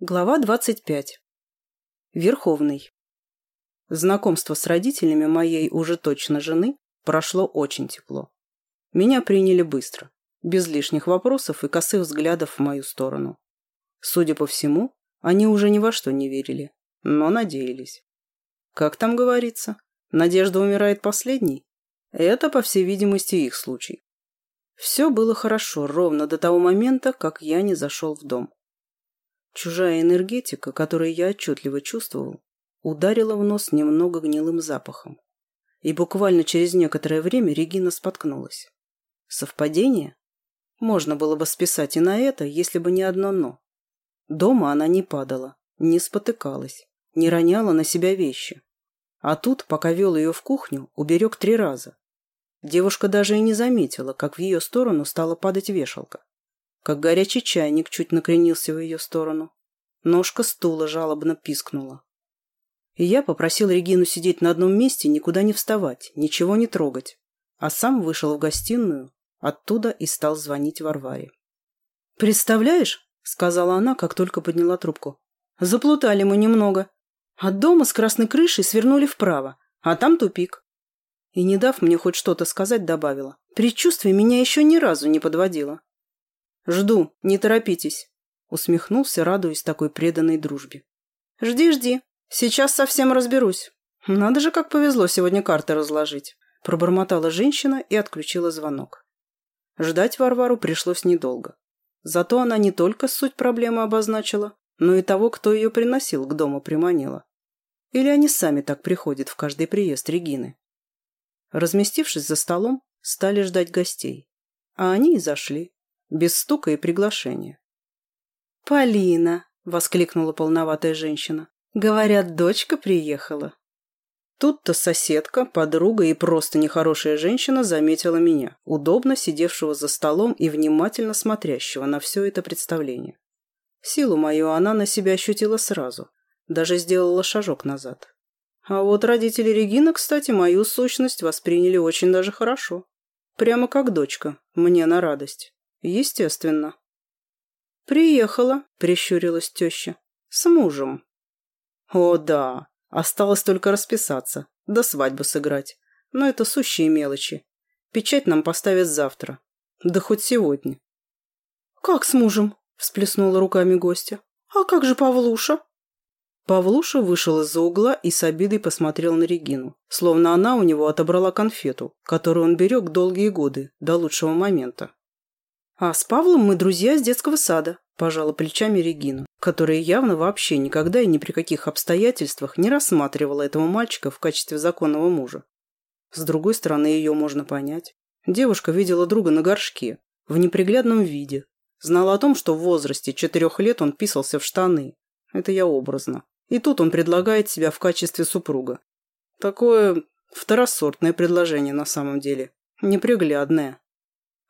Глава 25. Верховный. Знакомство с родителями моей уже точно жены прошло очень тепло. Меня приняли быстро, без лишних вопросов и косых взглядов в мою сторону. Судя по всему, они уже ни во что не верили, но надеялись. Как там говорится, надежда умирает последней? Это, по всей видимости, их случай. Все было хорошо ровно до того момента, как я не зашел в дом. Чужая энергетика, которую я отчетливо чувствовал, ударила в нос немного гнилым запахом. И буквально через некоторое время Регина споткнулась. Совпадение? Можно было бы списать и на это, если бы не одно «но». Дома она не падала, не спотыкалась, не роняла на себя вещи. А тут, пока вел ее в кухню, уберег три раза. Девушка даже и не заметила, как в ее сторону стала падать вешалка как горячий чайник чуть накренился в ее сторону. Ножка стула жалобно пискнула. И я попросил Регину сидеть на одном месте, никуда не вставать, ничего не трогать. А сам вышел в гостиную, оттуда и стал звонить Варваре. «Представляешь?» — сказала она, как только подняла трубку. «Заплутали мы немного. От дома с красной крышей свернули вправо, а там тупик». И, не дав мне хоть что-то сказать, добавила. «Предчувствие меня еще ни разу не подводило» жду не торопитесь усмехнулся радуясь такой преданной дружбе. Жди жди сейчас совсем разберусь. Надо же как повезло сегодня карты разложить пробормотала женщина и отключила звонок. Ждать варвару пришлось недолго. Зато она не только суть проблемы обозначила но и того кто ее приносил к дому приманила. Или они сами так приходят в каждый приезд регины? Разместившись за столом стали ждать гостей а они и зашли без стука и приглашения. «Полина!» — воскликнула полноватая женщина. «Говорят, дочка приехала». Тут-то соседка, подруга и просто нехорошая женщина заметила меня, удобно сидевшего за столом и внимательно смотрящего на все это представление. Силу мою она на себя ощутила сразу, даже сделала шажок назад. А вот родители Регина, кстати, мою сущность восприняли очень даже хорошо. Прямо как дочка, мне на радость. Естественно. Приехала, прищурилась теща. С мужем. О, да. Осталось только расписаться, да свадьбы сыграть. Но это сущие мелочи. Печать нам поставят завтра. Да хоть сегодня. Как с мужем? Всплеснула руками гостя. А как же Павлуша? Павлуша вышел из-за угла и с обидой посмотрел на Регину, словно она у него отобрала конфету, которую он берег долгие годы, до лучшего момента. А с Павлом мы друзья с детского сада, пожала плечами Регина, которая явно вообще никогда и ни при каких обстоятельствах не рассматривала этого мальчика в качестве законного мужа. С другой стороны, ее можно понять. Девушка видела друга на горшке, в неприглядном виде. Знала о том, что в возрасте четырех лет он писался в штаны. Это я образно. И тут он предлагает себя в качестве супруга. Такое второсортное предложение на самом деле. Неприглядное.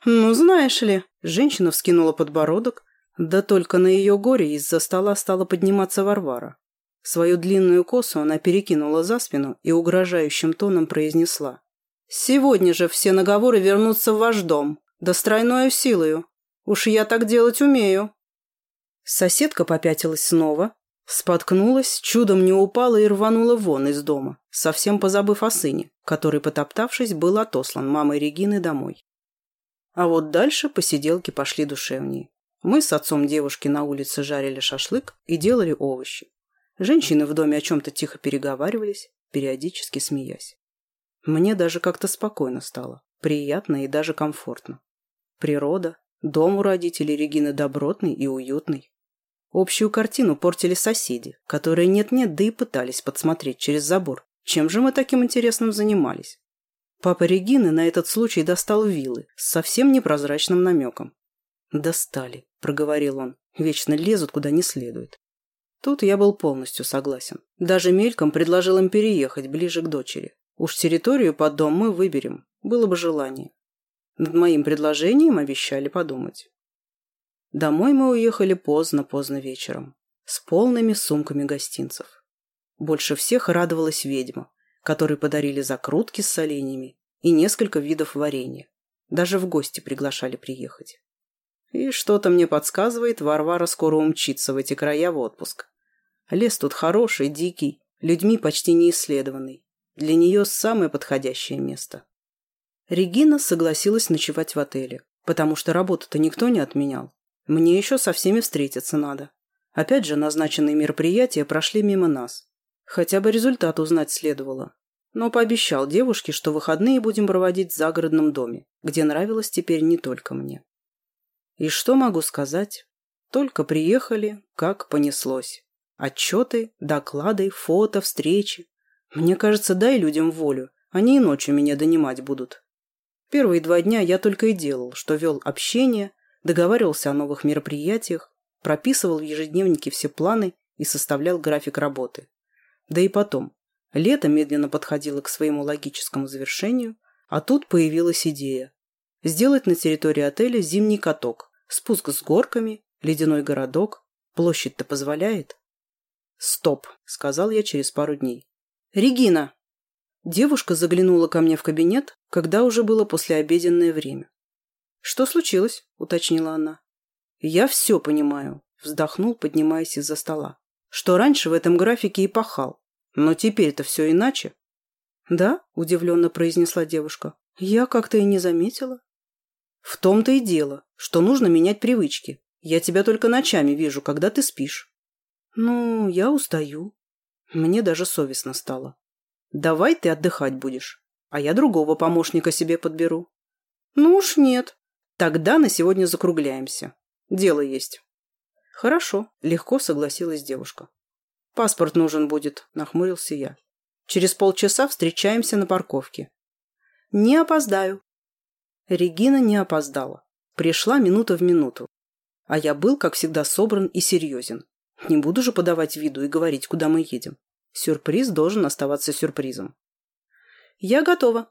«Ну, знаешь ли...» Женщина вскинула подбородок. Да только на ее горе из-за стола стала подниматься Варвара. Свою длинную косу она перекинула за спину и угрожающим тоном произнесла. «Сегодня же все наговоры вернутся в ваш дом, да с тройною силою. Уж я так делать умею». Соседка попятилась снова, споткнулась, чудом не упала и рванула вон из дома, совсем позабыв о сыне, который, потоптавшись, был отослан мамой Регины домой. А вот дальше посиделки пошли душевнее. Мы с отцом девушки на улице жарили шашлык и делали овощи. Женщины в доме о чем-то тихо переговаривались, периодически смеясь. Мне даже как-то спокойно стало, приятно и даже комфортно. Природа, дом у родителей Регины добротный и уютный. Общую картину портили соседи, которые нет-нет, да и пытались подсмотреть через забор. Чем же мы таким интересным занимались? Папа Регины на этот случай достал вилы с совсем непрозрачным намеком. «Достали», — проговорил он. «Вечно лезут куда не следует». Тут я был полностью согласен. Даже мельком предложил им переехать ближе к дочери. Уж территорию под дом мы выберем. Было бы желание. Над моим предложением обещали подумать. Домой мы уехали поздно-поздно вечером. С полными сумками гостинцев. Больше всех радовалась ведьма, которые подарили закрутки с соленьями и несколько видов варенья. Даже в гости приглашали приехать. И что-то мне подсказывает, Варвара скоро умчится в эти края в отпуск. Лес тут хороший, дикий, людьми почти не исследованный. Для нее самое подходящее место. Регина согласилась ночевать в отеле, потому что работу-то никто не отменял. Мне еще со всеми встретиться надо. Опять же, назначенные мероприятия прошли мимо нас. Хотя бы результат узнать следовало но пообещал девушке, что выходные будем проводить в загородном доме, где нравилось теперь не только мне. И что могу сказать? Только приехали, как понеслось. Отчеты, доклады, фото, встречи. Мне кажется, дай людям волю, они и ночью меня донимать будут. Первые два дня я только и делал, что вел общение, договаривался о новых мероприятиях, прописывал в ежедневнике все планы и составлял график работы. Да и потом, Лето медленно подходило к своему логическому завершению, а тут появилась идея. Сделать на территории отеля зимний каток, спуск с горками, ледяной городок. Площадь-то позволяет. «Стоп», — сказал я через пару дней. «Регина!» Девушка заглянула ко мне в кабинет, когда уже было послеобеденное время. «Что случилось?» — уточнила она. «Я все понимаю», — вздохнул, поднимаясь из-за стола. «Что раньше в этом графике и пахал, но теперь это все иначе. Да, удивленно произнесла девушка. Я как-то и не заметила. В том-то и дело, что нужно менять привычки. Я тебя только ночами вижу, когда ты спишь. Ну, я устаю. Мне даже совестно стало. Давай ты отдыхать будешь, а я другого помощника себе подберу. Ну уж нет. Тогда на сегодня закругляемся. Дело есть. Хорошо, легко согласилась девушка. «Паспорт нужен будет», — нахмурился я. «Через полчаса встречаемся на парковке». «Не опоздаю». Регина не опоздала. Пришла минута в минуту. А я был, как всегда, собран и серьезен. Не буду же подавать виду и говорить, куда мы едем. Сюрприз должен оставаться сюрпризом. «Я готова».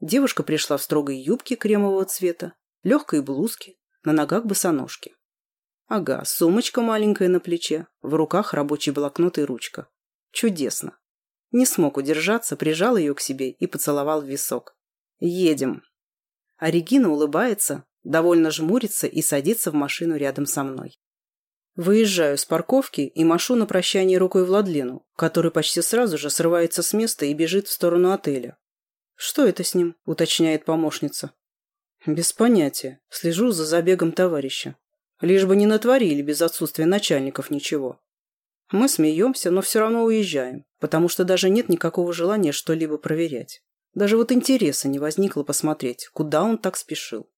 Девушка пришла в строгой юбке кремового цвета, легкой блузке, на ногах босоножки. Ага, сумочка маленькая на плече, в руках рабочий блокнот и ручка. Чудесно. Не смог удержаться, прижал ее к себе и поцеловал в висок. Едем. А Регина улыбается, довольно жмурится и садится в машину рядом со мной. Выезжаю с парковки и машу на прощание рукой Владлену, который почти сразу же срывается с места и бежит в сторону отеля. «Что это с ним?» – уточняет помощница. «Без понятия. Слежу за забегом товарища. Лишь бы не натворили без отсутствия начальников ничего. Мы смеемся, но все равно уезжаем, потому что даже нет никакого желания что-либо проверять. Даже вот интереса не возникло посмотреть, куда он так спешил.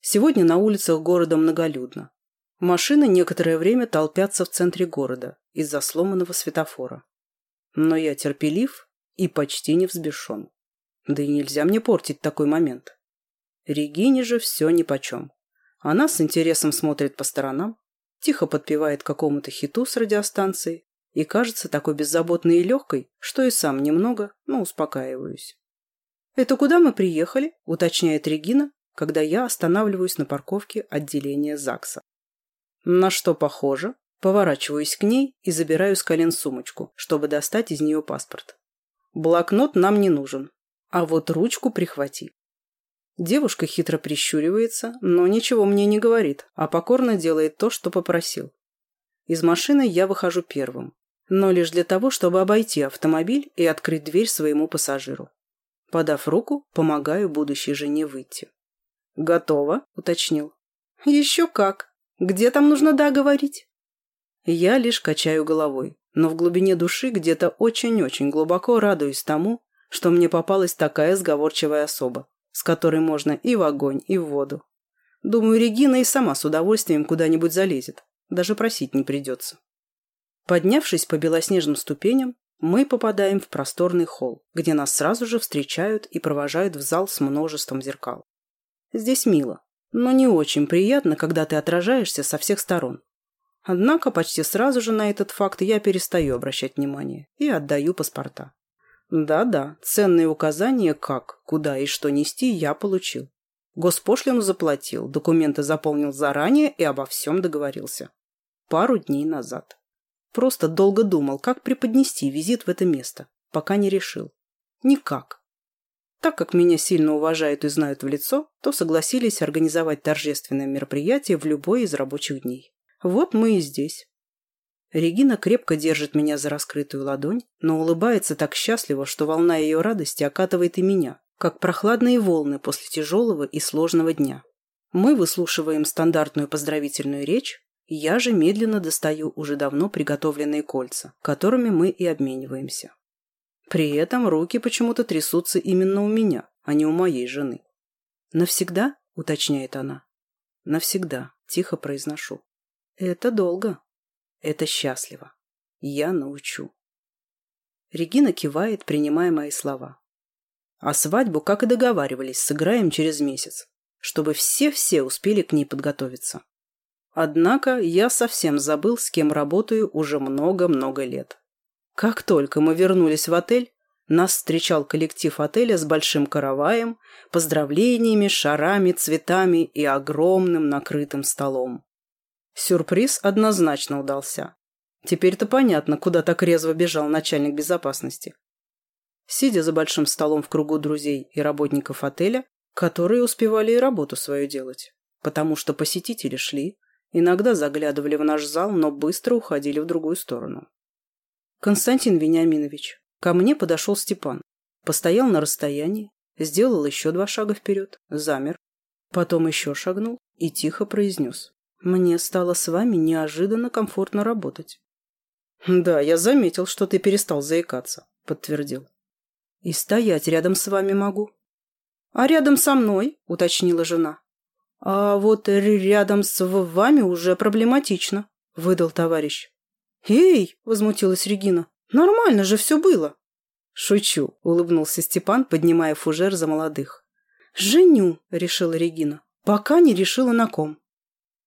Сегодня на улицах города многолюдно. Машины некоторое время толпятся в центре города из-за сломанного светофора. Но я терпелив и почти не взбешен. Да и нельзя мне портить такой момент. Регине же все нипочем. А Она с интересом смотрит по сторонам, тихо подпевает какому-то хиту с радиостанции и кажется такой беззаботной и легкой, что и сам немного, но успокаиваюсь. «Это куда мы приехали?» – уточняет Регина, когда я останавливаюсь на парковке отделения ЗАГСа. На что похоже? Поворачиваюсь к ней и забираю с колен сумочку, чтобы достать из нее паспорт. Блокнот нам не нужен, а вот ручку прихвати. Девушка хитро прищуривается, но ничего мне не говорит, а покорно делает то, что попросил. Из машины я выхожу первым, но лишь для того, чтобы обойти автомобиль и открыть дверь своему пассажиру. Подав руку, помогаю будущей жене выйти. «Готово», — уточнил. «Еще как! Где там нужно «да» Я лишь качаю головой, но в глубине души где-то очень-очень глубоко радуюсь тому, что мне попалась такая сговорчивая особа с которой можно и в огонь, и в воду. Думаю, Регина и сама с удовольствием куда-нибудь залезет. Даже просить не придется. Поднявшись по белоснежным ступеням, мы попадаем в просторный холл, где нас сразу же встречают и провожают в зал с множеством зеркал. Здесь мило, но не очень приятно, когда ты отражаешься со всех сторон. Однако почти сразу же на этот факт я перестаю обращать внимание и отдаю паспорта. Да-да, ценные указания как, куда и что нести я получил. Госпошлину заплатил, документы заполнил заранее и обо всем договорился. Пару дней назад. Просто долго думал, как преподнести визит в это место, пока не решил. Никак. Так как меня сильно уважают и знают в лицо, то согласились организовать торжественное мероприятие в любой из рабочих дней. Вот мы и здесь. Регина крепко держит меня за раскрытую ладонь, но улыбается так счастливо, что волна ее радости окатывает и меня, как прохладные волны после тяжелого и сложного дня. Мы выслушиваем стандартную поздравительную речь, я же медленно достаю уже давно приготовленные кольца, которыми мы и обмениваемся. При этом руки почему-то трясутся именно у меня, а не у моей жены. «Навсегда?» – уточняет она. «Навсегда», – тихо произношу. «Это долго», это счастливо. Я научу. Регина кивает, принимая мои слова. А свадьбу, как и договаривались, сыграем через месяц, чтобы все-все успели к ней подготовиться. Однако я совсем забыл, с кем работаю уже много-много лет. Как только мы вернулись в отель, нас встречал коллектив отеля с большим караваем, поздравлениями, шарами, цветами и огромным накрытым столом. Сюрприз однозначно удался. Теперь-то понятно, куда так резво бежал начальник безопасности. Сидя за большим столом в кругу друзей и работников отеля, которые успевали и работу свою делать, потому что посетители шли, иногда заглядывали в наш зал, но быстро уходили в другую сторону. Константин Вениаминович, ко мне подошел Степан, постоял на расстоянии, сделал еще два шага вперед, замер, потом еще шагнул и тихо произнес. Мне стало с вами неожиданно комфортно работать. Да, я заметил, что ты перестал заикаться, подтвердил. И стоять рядом с вами могу. А рядом со мной, уточнила жена. А вот рядом с вами уже проблематично, выдал товарищ. Эй, возмутилась Регина, нормально же все было. «Шучу», — улыбнулся Степан, поднимая фужер за молодых. «Женю», — решила Регина, — «пока не решила на ком».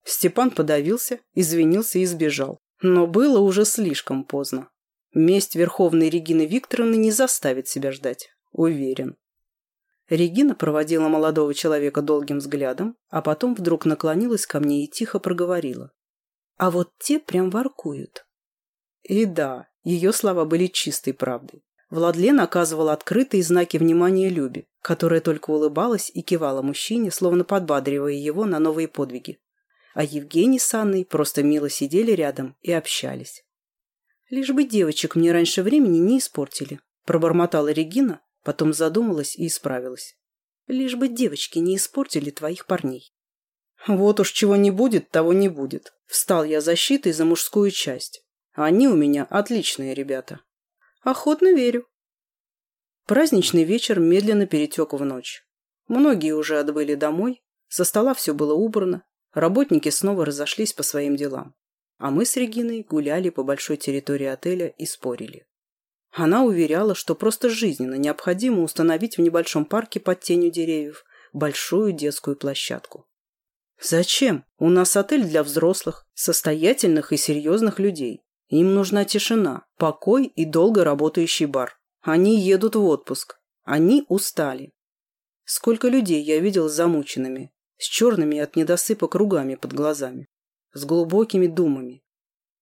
Степан подавился, извинился и сбежал. Но было уже слишком поздно. Месть Верховной Регины Викторовны не заставит себя ждать. Уверен. Регина проводила молодого человека долгим взглядом, а потом вдруг наклонилась ко мне и тихо проговорила. А вот те прям воркуют. И да, ее слова были чистой правдой. Владлен оказывал открытые знаки внимания Любе, которая только улыбалась и кивала мужчине, словно подбадривая его на новые подвиги а Евгений с Анной просто мило сидели рядом и общались. «Лишь бы девочек мне раньше времени не испортили», – пробормотала Регина, потом задумалась и исправилась. «Лишь бы девочки не испортили твоих парней». «Вот уж чего не будет, того не будет. Встал я защитой за мужскую часть. Они у меня отличные ребята». «Охотно верю». Праздничный вечер медленно перетек в ночь. Многие уже отбыли домой, со стола все было убрано, Работники снова разошлись по своим делам, а мы с Региной гуляли по большой территории отеля и спорили. Она уверяла, что просто жизненно необходимо установить в небольшом парке под тенью деревьев большую детскую площадку. Зачем? У нас отель для взрослых, состоятельных и серьезных людей. Им нужна тишина, покой и долго работающий бар. Они едут в отпуск. Они устали. Сколько людей я видел замученными, с черными от недосыпа кругами под глазами, с глубокими думами.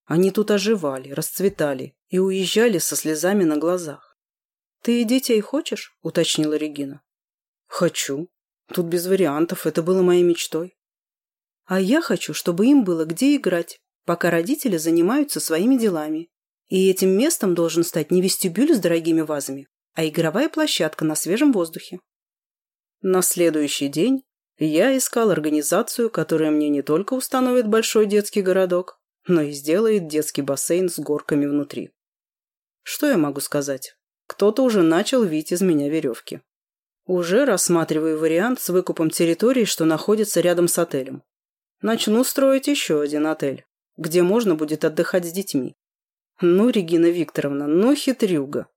Они тут оживали, расцветали и уезжали со слезами на глазах. «Ты и детей хочешь?» – уточнила Регина. «Хочу. Тут без вариантов, это было моей мечтой». «А я хочу, чтобы им было где играть, пока родители занимаются своими делами. И этим местом должен стать не вестибюль с дорогими вазами, а игровая площадка на свежем воздухе». На следующий день я искал организацию, которая мне не только установит большой детский городок, но и сделает детский бассейн с горками внутри. Что я могу сказать? Кто-то уже начал вить из меня веревки. Уже рассматриваю вариант с выкупом территории, что находится рядом с отелем. Начну строить еще один отель, где можно будет отдыхать с детьми. Ну, Регина Викторовна, ну хитрюга.